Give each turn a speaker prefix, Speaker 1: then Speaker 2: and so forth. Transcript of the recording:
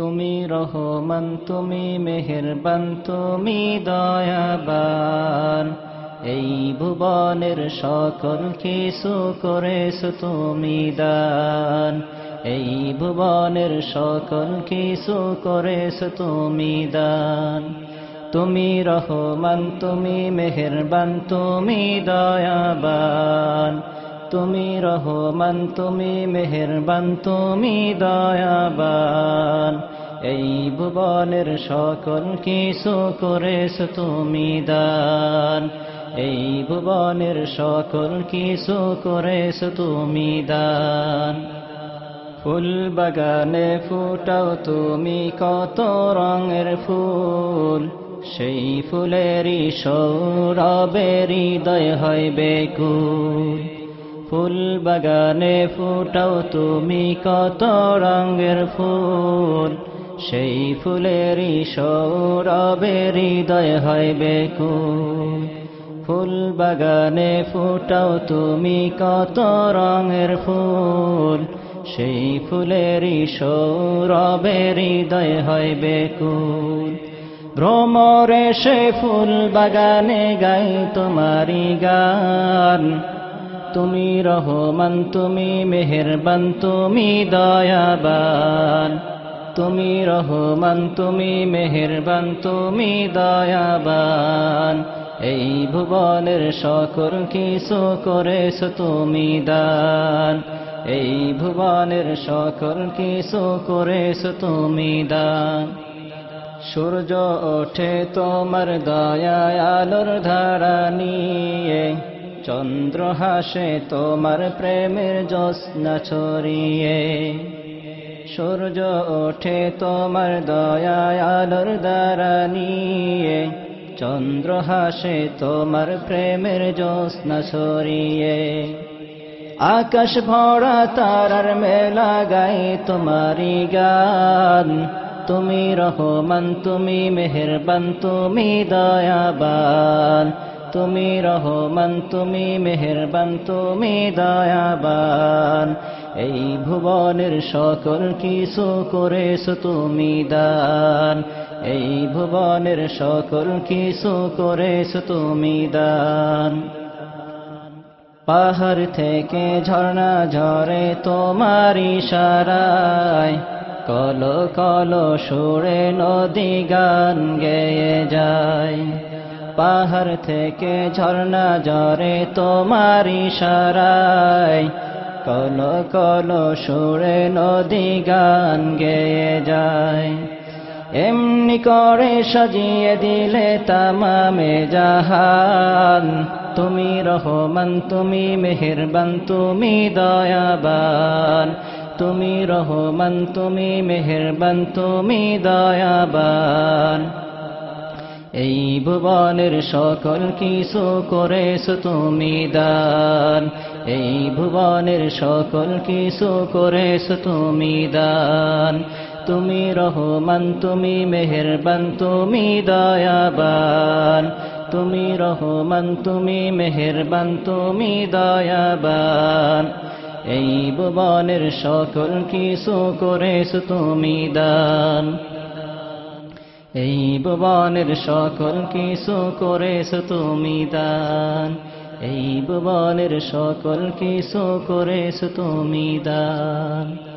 Speaker 1: তুমি রহমান, তুমি মেহেরবান, তুমি দয়াবান। এই ভুবনের সকল কিছু করেছ তুমি দান। এই ভুবনের সকল কিছু করেছ তুমি দান। তুমি রহমান, তুমি মেহেরবান, তুমি দয়াবান। তুমি রহমান, তুমি মেহেরবান, তুমি দয়াবান। এই ভুবনের সকল কিছু করেছ তুমি দান। এই ভুবনের সকল কিছু করেছ তুমি দান। ফুল বাগানে ফুটাও তুমি কত রঙের ফুল। সেই ফুলেরই সৌরবের হৃদয় হয় বেকুল। ফুল বাগানে ফুটাও তুমি কত রঙের ফুল। সেই ফুলেরই সৌরবের হৃদয় হয় বেকুল। ফুল বাগানে ফুটাও তুমি কত রঙের ফুল। সেই ফুলেরই সৌরবের হৃদয় হয় বেকুল। ভ্রমরে সে ফুল বাগানে গাই তোমারি গান। তুমি রহমান, তুমি মেহেরবান, তুমি দয়াবান। তুমি রহমান, তুমি মেহেরবান, তুমি দয়াবান। এই ভুবনের সকল কিছু করেছ তুমি দান। এই ভুবনের সকল কিছু করেছ তুমি দান। সূর্য ওঠে তোমার দয়া আলোর ধারা নিয়ে। চন্দ্র হাসে, তোমার প্রেমের জ্যোৎস্না ছড়িয়ে। সূর্য ওঠে, তোমার দয়া আলোর দ্বারা নিয়ে। চন্দ্র হাসে, তোমার প্রেমের জ্যোৎস্না ছড়িয়ে। আকাশ ভরা, তারার মেলা গাই তোমারি গান। তুমি রহমান, তুমি মেহেরবান, তুমি দয়াবান। তুমি রহমান, তুমি মেহেরবান, তুমি দয়াবান। এই ভুবনের সকল কিছু করেছ তুমি দান। এই ভুবনের সকল কিছু করেছ তুমি দান। পাহাড় থেকে ঝর্ণা ঝরে তোমার ইশারায়, কল কল সুরে নদী গান গেয়ে যায়। পাহাড় থেকে ঝর্ণা ঝরে তোমার ইশারায় কল কল সুরে নদী গান গেয়ে যায়। এমনি করে সাজিয়ে দিলে তামামে জাহান। তুমি রহমান, তুমি মেহেরবান, তুমি দয়াবান। তুমি রহমান, তুমি মেহেরবান, তুমি দয়াবান। এই ভুবনের সকল কিছু করেছ তুমি দান। এই ভুবনের সকল কিছু করেছ তুমি দান। তুমি রহমান, তুমি মেহেরবান, তুমি দয়াবান। তুমি রহমান, তুমি মেহেরবান, তুমি দয়াবান। এই ভুবনের সকল কিছু করেছ তুমি দান। এই ভুবনের সকল কিছু করেছ তুমি দান। এই ভুবনের সকল কিছু করেছ তুমি দান।